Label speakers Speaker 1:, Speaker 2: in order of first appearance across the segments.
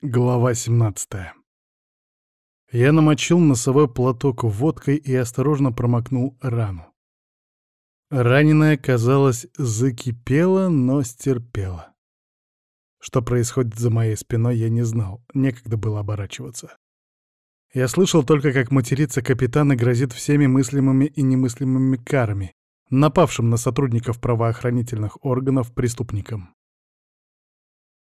Speaker 1: Глава 17 Я намочил носовой платок водкой и осторожно промокнул рану. Раненая, казалось, закипела, но стерпела. Что происходит за моей спиной, я не знал, некогда было оборачиваться. Я слышал только, как матерится капитан грозит всеми мыслимыми и немыслимыми карами, напавшим на сотрудников правоохранительных органов преступникам.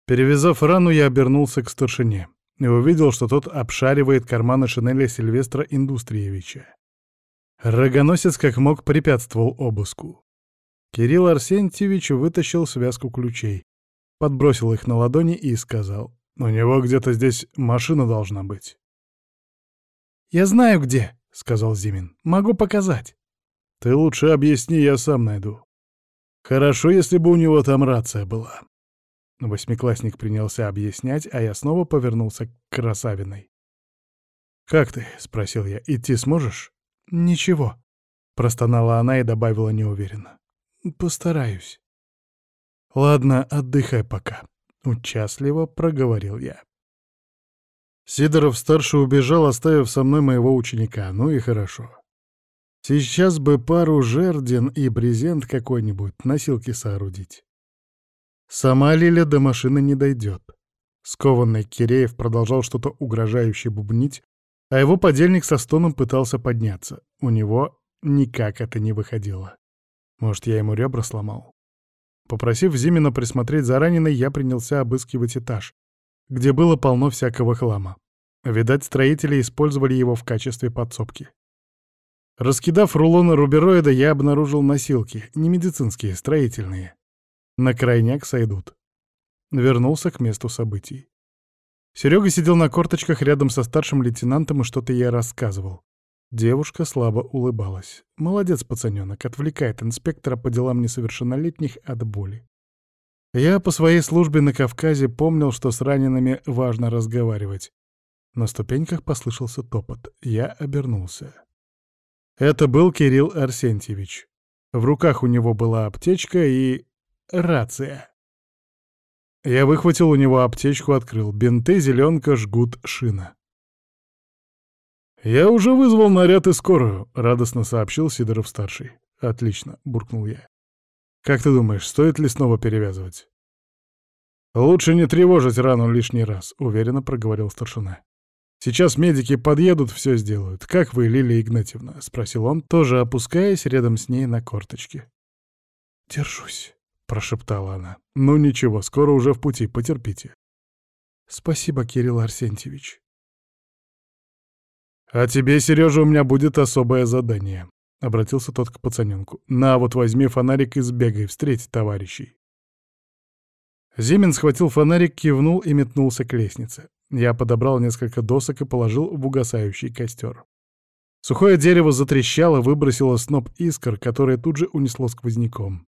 Speaker 1: Перевязав рану, я обернулся к старшине и увидел, что тот обшаривает карманы шинели Сильвестра Индустриевича. Рогоносец как мог препятствовал обыску. Кирилл Арсентьевич вытащил связку ключей, подбросил их на ладони и сказал, «У него где-то здесь машина должна быть».
Speaker 2: «Я знаю где», — сказал Зимин. «Могу показать».
Speaker 1: «Ты лучше объясни, я сам найду. Хорошо, если бы у него там рация была». Восьмиклассник принялся объяснять, а я снова повернулся к Красавиной. «Как ты?» — спросил я. «Идти сможешь?»
Speaker 2: «Ничего», — простонала она и добавила неуверенно. «Постараюсь».
Speaker 1: «Ладно, отдыхай пока», — участливо проговорил я. Сидоров-старший убежал, оставив со мной моего ученика. Ну и хорошо. Сейчас бы пару жердин и брезент какой-нибудь, носилки соорудить. Сама Лиля до машины не дойдет. Скованный Киреев продолжал что-то угрожающе бубнить, а его подельник со стоном пытался подняться. У него никак это не выходило. Может, я ему ребра сломал? Попросив Зимина присмотреть за раненой, я принялся обыскивать этаж, где было полно всякого хлама. Видать, строители использовали его в качестве подсобки. Раскидав рулоны рубероида, я обнаружил носилки, не медицинские, строительные. На крайняк сойдут. Вернулся к месту событий. Серега сидел на корточках рядом со старшим лейтенантом и что-то ей рассказывал. Девушка слабо улыбалась. Молодец, пацанёнок, отвлекает инспектора по делам несовершеннолетних от боли. Я по своей службе на Кавказе помнил, что с ранеными важно разговаривать. На ступеньках послышался топот. Я обернулся. Это был Кирилл Арсентьевич. В руках у него была аптечка и Рация. Я выхватил у него аптечку, открыл. Бинты, зеленка, жгут, шина. «Я уже вызвал наряд и скорую», — радостно сообщил Сидоров-старший. «Отлично», — буркнул я. «Как ты думаешь, стоит ли снова перевязывать?» «Лучше не тревожить рану лишний раз», — уверенно проговорил старшина. «Сейчас медики подъедут, все сделают. Как вы, Лилия Игнатьевна?» — спросил он, тоже опускаясь рядом с ней на корточки.
Speaker 2: «Держусь», —
Speaker 1: прошептала она. «Ну ничего, скоро уже в пути, потерпите».
Speaker 2: «Спасибо, Кирилл Арсентьевич».
Speaker 1: «А тебе, Сережа, у меня будет особое задание», — обратился тот к пацаненку. «На, вот возьми фонарик и сбегай, встреть товарищей». Зимин схватил фонарик, кивнул и метнулся к лестнице. Я подобрал несколько досок и положил в угасающий костер. Сухое дерево затрещало, выбросило сноп искр, который тут же унесло сквозняком.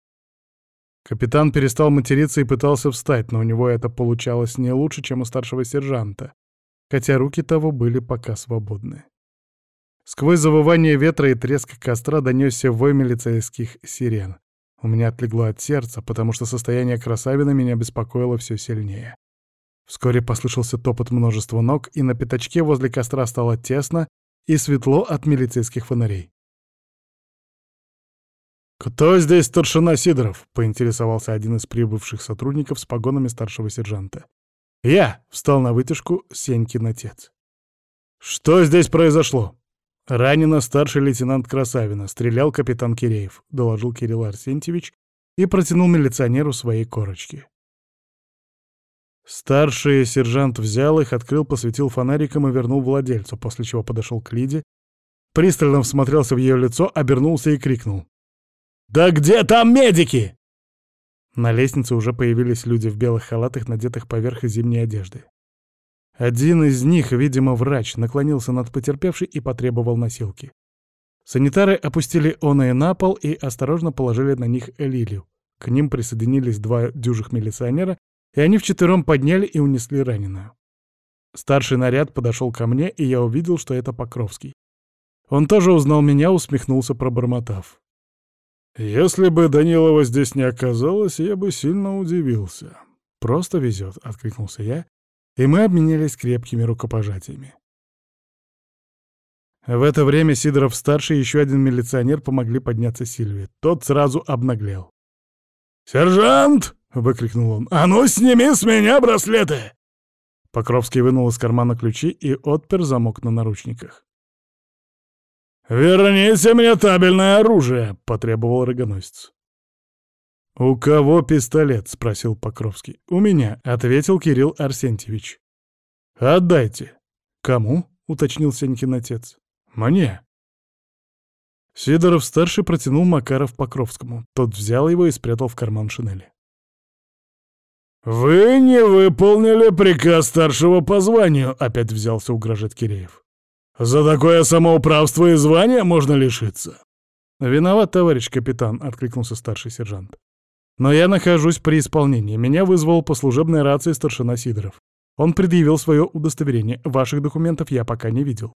Speaker 1: Капитан перестал материться и пытался встать, но у него это получалось не лучше, чем у старшего сержанта, хотя руки того были пока свободны. Сквозь завывание ветра и треск костра донесся вой милицейских сирен. У меня отлегло от сердца, потому что состояние красавина меня беспокоило все сильнее. Вскоре послышался топот множества ног, и на пятачке возле костра стало тесно и светло от милицейских фонарей. «Кто здесь старшина Сидоров?» — поинтересовался один из прибывших сотрудников с погонами старшего сержанта. «Я!» — встал на вытяжку Сенькин отец. «Что здесь произошло?» «Ранено старший лейтенант Красавина, стрелял капитан Киреев», — доложил Кирилл Арсентьевич и протянул милиционеру свои корочки. Старший сержант взял их, открыл, посветил фонариком и вернул владельцу, после чего подошел к Лиде, пристально всмотрелся в ее лицо, обернулся и крикнул. «Да где там медики?» На лестнице уже появились люди в белых халатах, надетых поверх зимней одежды. Один из них, видимо, врач, наклонился над потерпевшей и потребовал носилки. Санитары опустили оное на пол и осторожно положили на них лилию. К ним присоединились два дюжих милиционера, и они вчетвером подняли и унесли раненую. Старший наряд подошел ко мне, и я увидел, что это Покровский. Он тоже узнал меня, усмехнулся, пробормотав. Если бы Данилова здесь не оказалось, я бы сильно удивился. Просто везет, откликнулся я и мы обменялись крепкими рукопожатиями. В это время Сидоров-старший и еще один милиционер помогли подняться Сильве. Тот сразу обнаглел. «Сержант!» — выкрикнул он. «А ну, сними с меня браслеты!» Покровский вынул из кармана ключи и отпер замок на наручниках. «Верните мне табельное оружие!» — потребовал рогоносец. «У кого пистолет?» — спросил Покровский. «У меня», — ответил Кирилл Арсентьевич. «Отдайте». «Кому?» — уточнил Сенькин отец. «Мне». Сидоров-старший протянул Макаров Покровскому. Тот взял его и спрятал в карман шинели. «Вы не выполнили приказ старшего по званию», — опять взялся угрожать Киреев. «За такое самоуправство и звание можно лишиться». «Виноват, товарищ капитан», — откликнулся старший сержант. «Но я нахожусь при исполнении. Меня вызвал по служебной рации старшина Сидоров. Он предъявил свое удостоверение. Ваших документов я пока не видел.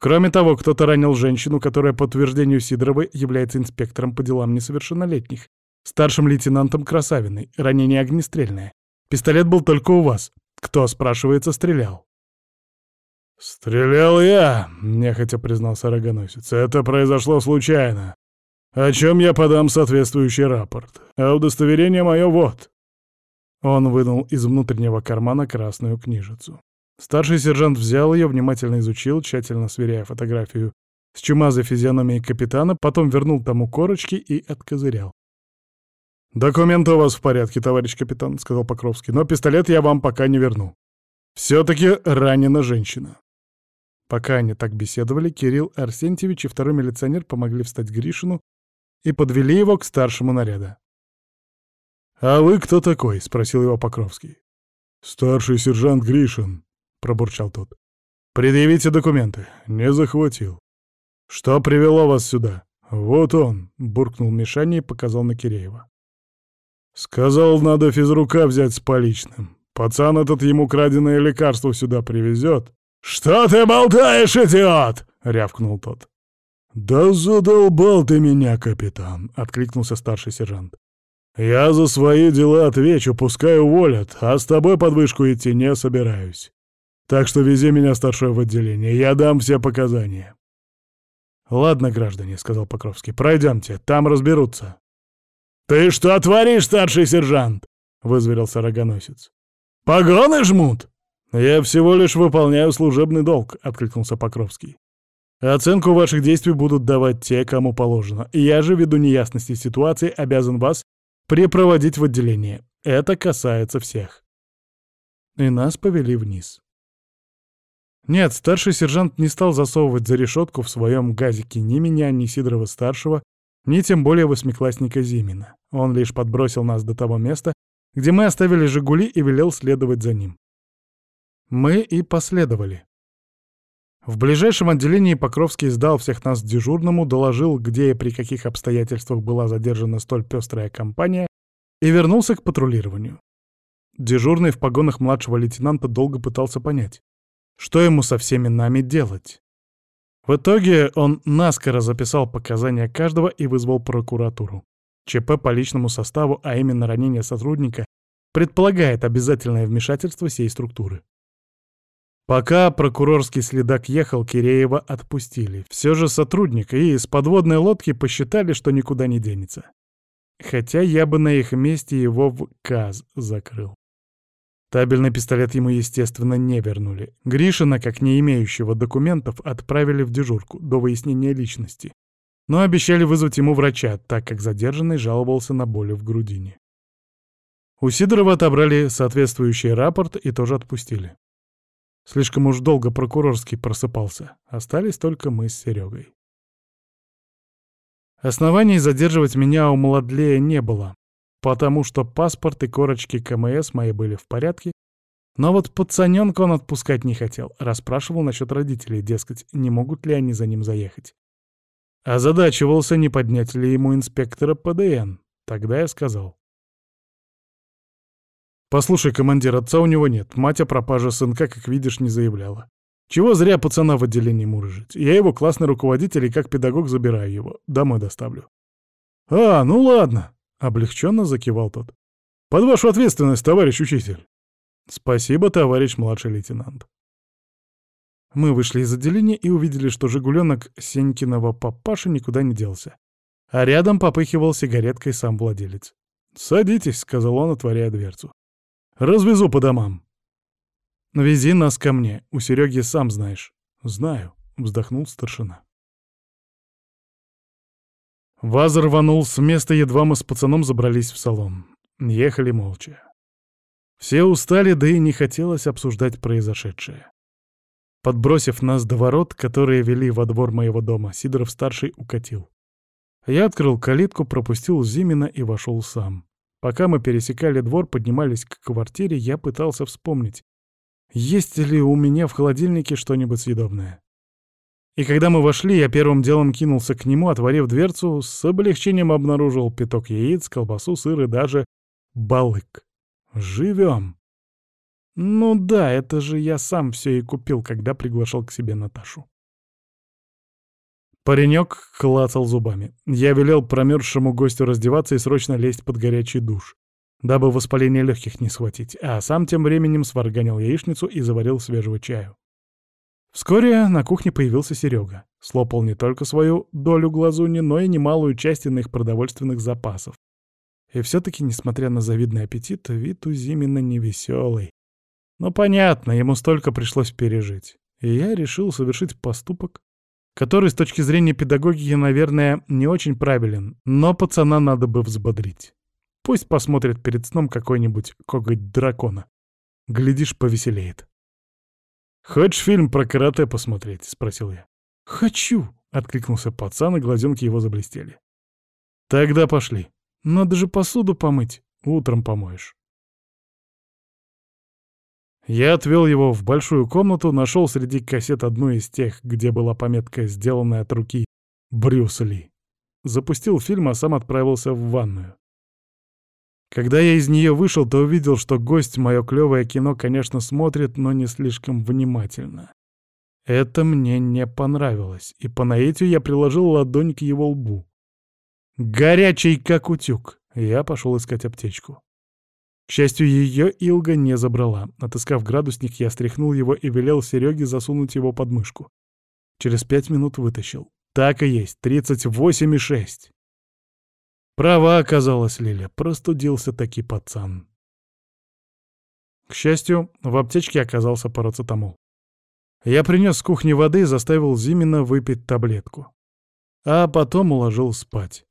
Speaker 1: Кроме того, кто-то ранил женщину, которая, по утверждению Сидоровой, является инспектором по делам несовершеннолетних, старшим лейтенантом Красавиной, ранение огнестрельное. Пистолет был только у вас. Кто, спрашивается, стрелял?»
Speaker 2: «Стрелял я», — нехотя признался рогоносец. «Это произошло случайно. О чем я подам соответствующий рапорт. А удостоверение мое вот».
Speaker 1: Он вынул из внутреннего кармана красную книжицу. Старший сержант взял ее, внимательно изучил, тщательно сверяя фотографию с чумазой физиономией капитана, потом вернул тому корочки и откозырял.
Speaker 2: «Документы у вас в порядке, товарищ капитан», — сказал Покровский, «но пистолет я вам пока не верну. Все-таки ранена женщина».
Speaker 1: Пока они так беседовали, Кирилл Арсентьевич и второй милиционер помогли встать Гришину и подвели его к старшему наряда.
Speaker 2: «А вы кто такой?» — спросил его Покровский.
Speaker 1: «Старший сержант Гришин», — пробурчал тот.
Speaker 2: «Предъявите документы». «Не захватил». «Что привело вас сюда?»
Speaker 1: «Вот он», — буркнул Мишаня и показал на Киреева.
Speaker 2: «Сказал, надо физрука взять с поличным. Пацан этот ему краденое лекарство сюда привезет». «Что ты болтаешь, идиот?» — рявкнул тот.
Speaker 1: «Да задолбал ты меня, капитан», — откликнулся старший сержант.
Speaker 2: «Я за свои дела отвечу, пускай уволят, а с тобой под вышку идти не собираюсь. Так что вези меня, старшой, в отделение, я дам все показания».
Speaker 1: «Ладно, граждане», — сказал Покровский, — «пройдемте, там разберутся».
Speaker 2: «Ты что творишь, старший сержант?» — вызверился рогоносец. «Погоны жмут?»
Speaker 1: «Я всего лишь выполняю служебный долг», — откликнулся Покровский. «Оценку ваших действий будут давать те, кому положено. Я же, ввиду неясности ситуации, обязан вас припроводить в отделение. Это касается всех». И нас повели вниз. Нет, старший сержант не стал засовывать за решетку в своем газике ни меня, ни Сидорова-старшего, ни тем более восьмиклассника Зимина. Он лишь подбросил нас до того места, где мы оставили «Жигули» и велел следовать за ним. Мы и последовали. В ближайшем отделении Покровский сдал всех нас дежурному, доложил, где и при каких обстоятельствах была задержана столь пестрая компания, и вернулся к патрулированию. Дежурный в погонах младшего лейтенанта долго пытался понять, что ему со всеми нами делать? В итоге он наскоро записал показания каждого и вызвал прокуратуру. ЧП по личному составу, а именно ранение сотрудника, предполагает обязательное вмешательство всей структуры. Пока прокурорский следак ехал, Киреева отпустили. Все же сотрудника и с подводной лодки посчитали, что никуда не денется. Хотя я бы на их месте его в КАЗ закрыл. Табельный пистолет ему, естественно, не вернули. Гришина, как не имеющего документов, отправили в дежурку до выяснения личности. Но обещали вызвать ему врача, так как задержанный жаловался на боли в грудине. У Сидорова отобрали соответствующий рапорт и тоже отпустили. Слишком уж долго прокурорский просыпался. Остались только мы с Серегой. Оснований задерживать меня у Младлея не было потому что паспорт и корочки КМС мои были в порядке, но вот пацаненка он отпускать не хотел, расспрашивал насчет родителей, дескать, не могут ли они за ним заехать. Озадачивался, не поднять ли ему инспектора ПДН. Тогда я сказал. «Послушай, командир, отца у него нет. Мать о пропаже сынка, как видишь, не заявляла. Чего зря пацана в отделении мурыжить? Я его классный руководитель и как педагог забираю его. Домой доставлю». «А, ну ладно», — облегченно закивал тот. «Под вашу ответственность, товарищ учитель». Спасибо, товарищ младший лейтенант. Мы вышли из отделения и увидели, что «Жигуленок» Сенькиного папаши никуда не делся. А рядом попыхивал сигареткой сам владелец. «Садитесь», — сказал он, отворяя дверцу. «Развезу по домам». «Вези нас ко мне, у Сереги сам знаешь». «Знаю», — вздохнул старшина. Ваз рванул с места, едва мы с пацаном забрались в салон. Ехали молча. Все устали, да и не хотелось обсуждать произошедшее. Подбросив нас до ворот, которые вели во двор моего дома, Сидоров-старший укатил. Я открыл калитку, пропустил Зимина и вошел сам. Пока мы пересекали двор, поднимались к квартире, я пытался вспомнить, есть ли у меня в холодильнике что-нибудь съедобное. И когда мы вошли, я первым делом кинулся к нему, отворив дверцу, с облегчением обнаружил пяток яиц, колбасу, сыр и даже балык. Живем. Ну да, это же я сам все и купил, когда приглашал к себе Наташу. Паренек клацал зубами. Я велел промерзшему гостю раздеваться и срочно лезть под горячий душ, дабы воспаление легких не схватить, а сам тем временем сварганил яичницу и заварил свежего чаю. Вскоре на кухне появился Серега. Слопал не только свою долю глазуни, но и немалую часть иных продовольственных запасов. И все-таки, несмотря на завидный аппетит, вид у Зимина невеселый. Но понятно, ему столько пришлось пережить. И я решил совершить поступок, который с точки зрения педагогики, наверное, не очень правилен, но пацана надо бы взбодрить. Пусть посмотрит перед сном какой-нибудь коготь дракона. Глядишь, повеселеет. «Хочешь фильм про карате посмотреть?» — спросил я. «Хочу!» — откликнулся пацан, и глазенки его заблестели. «Тогда пошли. Надо же посуду помыть. Утром помоешь». Я отвел его в большую комнату, нашел среди кассет одну из тех, где была пометка, сделанная от руки Брюс Ли. Запустил фильм, а сам отправился в ванную. Когда я из нее вышел, то увидел, что гость мое клевое кино, конечно, смотрит, но не слишком внимательно. Это мне не понравилось, и по наитию я приложил ладонь к его лбу. Горячий, как утюг. Я пошел искать аптечку. К счастью, ее Илга не забрала. Отыскав градусник, я стряхнул его и велел Сереге засунуть его под мышку. Через пять минут вытащил. Так и есть, тридцать восемь и шесть. Права оказалась Лиля, простудился таки пацан. К счастью, в аптечке оказался парацетамол. Я принес с кухни воды и заставил Зимина выпить таблетку. А потом уложил спать.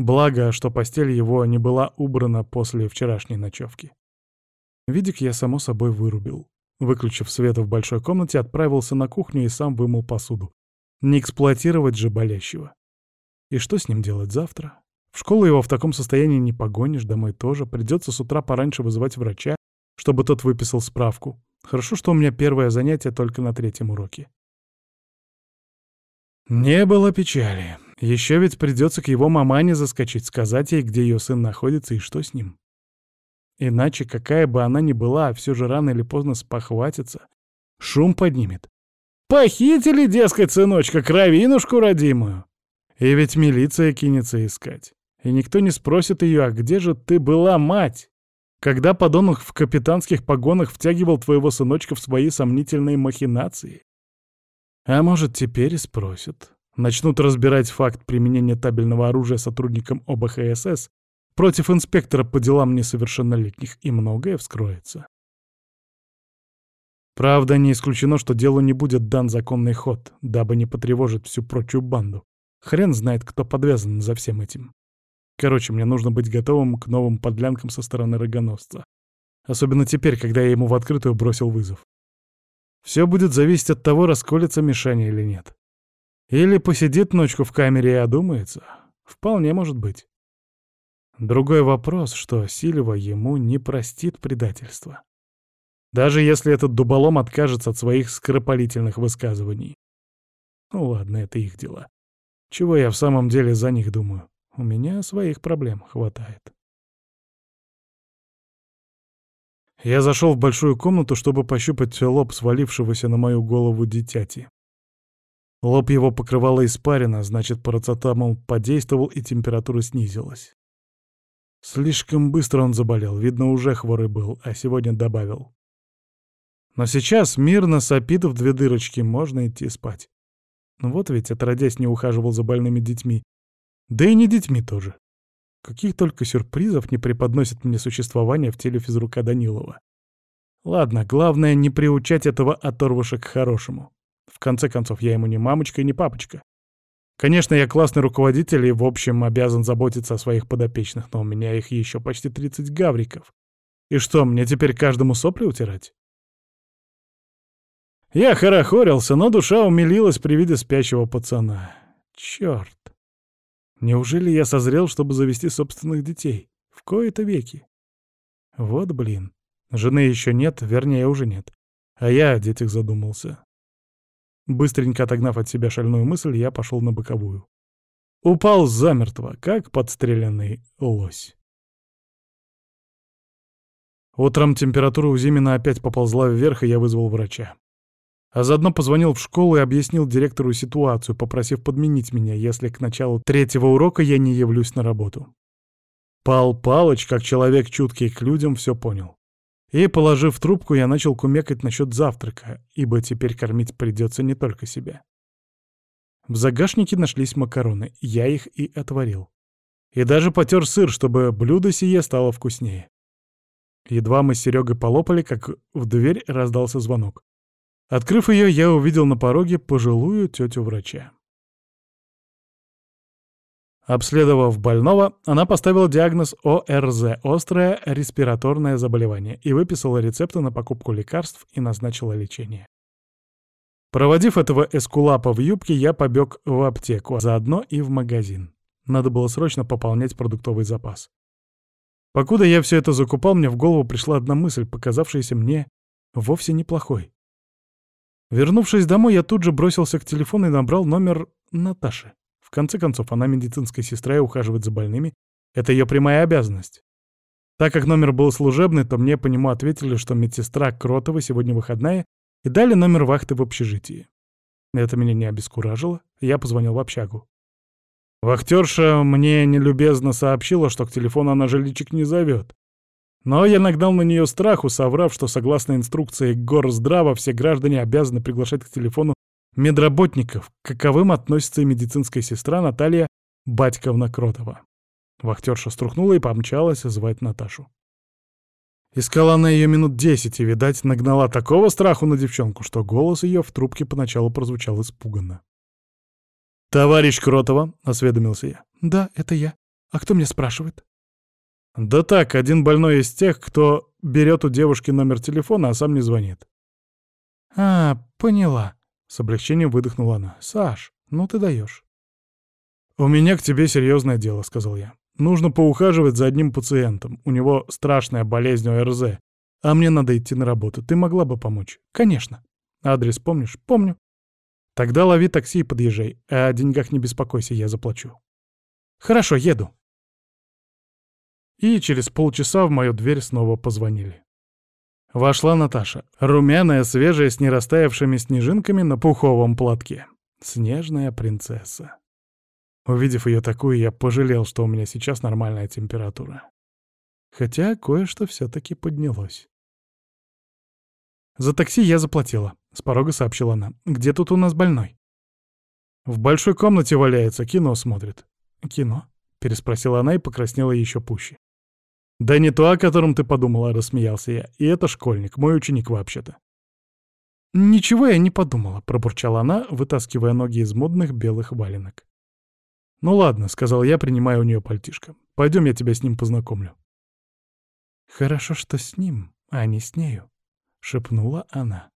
Speaker 1: Благо, что постель его не была убрана после вчерашней ночевки. Видик я, само собой, вырубил. Выключив свет в большой комнате, отправился на кухню и сам вымыл посуду. Не эксплуатировать же болящего. И что с ним делать завтра? В школу его в таком состоянии не погонишь, домой тоже. Придется с утра пораньше вызывать врача, чтобы тот выписал справку. Хорошо, что у меня первое занятие только на третьем уроке. Не было печали. Еще ведь придется к его мамане заскочить, сказать ей, где ее сын находится и что с ним. Иначе, какая бы она ни была, все же рано или поздно спохватится. Шум поднимет. Похитили, дескать, сыночка, кровинушку родимую. И ведь милиция кинется искать. И никто не спросит ее, а где же ты была, мать? Когда подонок в капитанских погонах втягивал твоего сыночка в свои сомнительные махинации? А может, теперь и спросят начнут разбирать факт применения табельного оружия сотрудникам ОБХСС против инспектора по делам несовершеннолетних, и многое вскроется. Правда, не исключено, что делу не будет дан законный ход, дабы не потревожить всю прочую банду. Хрен знает, кто подвязан за всем этим. Короче, мне нужно быть готовым к новым подлянкам со стороны рогоносца. Особенно теперь, когда я ему в открытую бросил вызов. Все будет зависеть от того, расколется Мишаня или нет. Или посидит ночку в камере и одумается. Вполне может быть. Другой вопрос, что Сильва ему не простит предательства. Даже если этот дуболом откажется от своих скоропалительных высказываний. Ну ладно, это их дела. Чего я в самом деле за них думаю? У меня своих проблем хватает. Я зашел в большую комнату, чтобы пощупать лоб свалившегося на мою голову дитяти. Лоб его покрывала испарина, значит, парацетамол подействовал и температура снизилась. Слишком быстро он заболел, видно, уже хворый был, а сегодня добавил. Но сейчас мирно сопит в две дырочки, можно идти спать. Ну вот ведь отродясь не ухаживал за больными детьми. Да и не детьми тоже. Каких только сюрпризов не преподносит мне существование в теле физрука Данилова. Ладно, главное не приучать этого оторвыша к хорошему. Конце концов, я ему не мамочка и не папочка. Конечно, я классный руководитель и, в общем, обязан заботиться о своих подопечных, но у меня их еще почти 30 гавриков. И что, мне теперь каждому сопли утирать? Я хорохорился, но душа умилилась при виде спящего пацана. Черт! Неужели я созрел, чтобы завести собственных детей? В кои-то веки. Вот блин. Жены еще нет, вернее, уже нет. А я о детях задумался. Быстренько отогнав от себя шальную мысль, я пошел на боковую. Упал замертво, как подстреленный лось. Утром температура у Зимина опять поползла вверх, и я вызвал врача. А заодно позвонил в школу и объяснил директору ситуацию, попросив подменить меня, если к началу третьего урока я не явлюсь на работу. Пал Палыч, как человек чуткий к людям, все понял. И, положив трубку, я начал кумекать насчет завтрака, ибо теперь кормить придется не только себя. В загашнике нашлись макароны, я их и отварил. И даже потер сыр, чтобы блюдо сие стало вкуснее. Едва мы с Серегой полопали, как в дверь раздался звонок. Открыв ее, я увидел на пороге пожилую тетю врача. Обследовав больного, она поставила диагноз ОРЗ – острое респираторное заболевание, и выписала рецепты на покупку лекарств и назначила лечение. Проводив этого эскулапа в юбке, я побег в аптеку, а заодно и в магазин. Надо было срочно пополнять продуктовый запас. Покуда я все это закупал, мне в голову пришла одна мысль, показавшаяся мне вовсе неплохой. Вернувшись домой, я тут же бросился к телефону и набрал номер Наташи. В конце концов, она медицинская сестра и ухаживает за больными. Это ее прямая обязанность. Так как номер был служебный, то мне по нему ответили, что медсестра Кротова сегодня выходная, и дали номер вахты в общежитии. Это меня не обескуражило, я позвонил в общагу. Вахтерша мне нелюбезно сообщила, что к телефону она жиличек не зовет. Но я нагнал на нее страху, соврав, что согласно инструкции Горздрава все граждане обязаны приглашать к телефону медработников, к каковым относится и медицинская сестра Наталья Батьковна Кротова. Вахтерша струхнула и помчалась звать Наташу. Искала она ее минут десять и, видать, нагнала такого страху на девчонку, что голос ее в трубке поначалу прозвучал испуганно. «Товарищ Кротова», — осведомился я. «Да, это я. А кто меня спрашивает?» Да так, один больной из тех, кто берет у девушки номер телефона, а сам не звонит. А, поняла. С облегчением выдохнула она. Саш, ну ты даешь. У меня к тебе серьезное дело, сказал я. Нужно поухаживать за одним пациентом. У него страшная болезнь ОРЗ. А мне надо идти на работу. Ты могла бы помочь? Конечно. Адрес помнишь? Помню. Тогда лови такси и подъезжай. А о деньгах не беспокойся, я заплачу. Хорошо, еду и через полчаса в мою дверь снова позвонили. Вошла Наташа, румяная, свежая, с нерастаявшими снежинками на пуховом платке. Снежная принцесса. Увидев ее такую, я пожалел, что у меня сейчас нормальная температура. Хотя кое-что все-таки поднялось. «За такси я заплатила», — с порога сообщила она. «Где тут у нас больной?» «В большой комнате валяется, кино смотрит». «Кино?» — переспросила она и покраснела еще пуще. «Да не то, о котором ты подумала», — рассмеялся я. «И это школьник, мой ученик вообще-то». «Ничего я не подумала», — пробурчала она, вытаскивая ноги из модных белых валенок. «Ну ладно», — сказал я, принимая у нее пальтишко. «Пойдем, я тебя с ним познакомлю». «Хорошо, что с ним, а не с нею», — шепнула она.